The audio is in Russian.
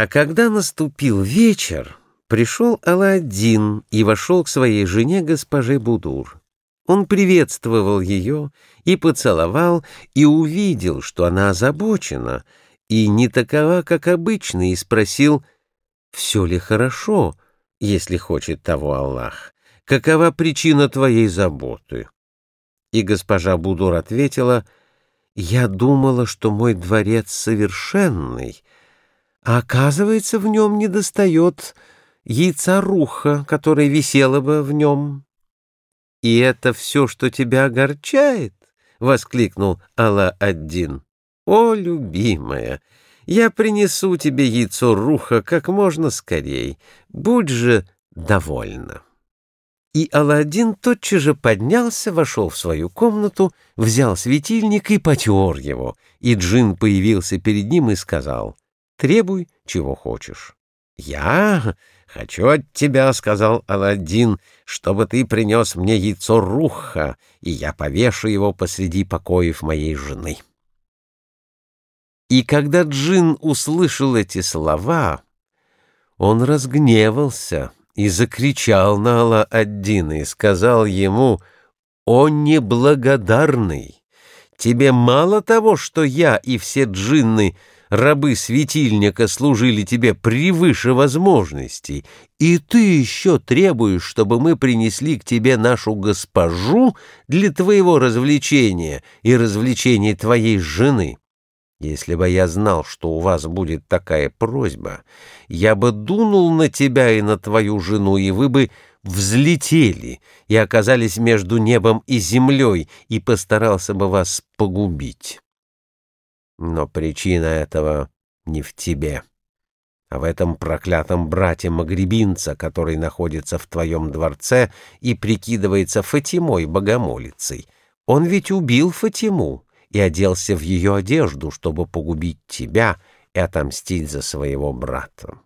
А когда наступил вечер, пришел Аладдин и вошел к своей жене госпоже Будур. Он приветствовал ее и поцеловал, и увидел, что она озабочена, и не такова, как обычно, и спросил, «Все ли хорошо, если хочет того Аллах? Какова причина твоей заботы?» И госпожа Будур ответила, «Я думала, что мой дворец совершенный, а оказывается, в нем недостает яйца руха, которое висело бы в нем. — И это все, что тебя огорчает? — воскликнул Алла-Аддин. — О, любимая, я принесу тебе яйцо руха как можно скорей. Будь же довольна. И Аладдин тотчас же поднялся, вошел в свою комнату, взял светильник и потер его, и джин появился перед ним и сказал, «Требуй, чего хочешь». «Я хочу от тебя, — сказал Аладдин, — чтобы ты принес мне яйцо руха, и я повешу его посреди покоев моей жены». И когда Джин услышал эти слова, он разгневался и закричал на Алла-Аддина и сказал ему, «О неблагодарный! Тебе мало того, что я и все джинны — рабы светильника служили тебе превыше возможностей, и ты еще требуешь, чтобы мы принесли к тебе нашу госпожу для твоего развлечения и развлечения твоей жены. Если бы я знал, что у вас будет такая просьба, я бы дунул на тебя и на твою жену, и вы бы взлетели и оказались между небом и землей, и постарался бы вас погубить. Но причина этого не в тебе, а в этом проклятом брате-магребинца, который находится в твоем дворце и прикидывается Фатимой богомолицей. Он ведь убил Фатиму и оделся в ее одежду, чтобы погубить тебя и отомстить за своего брата.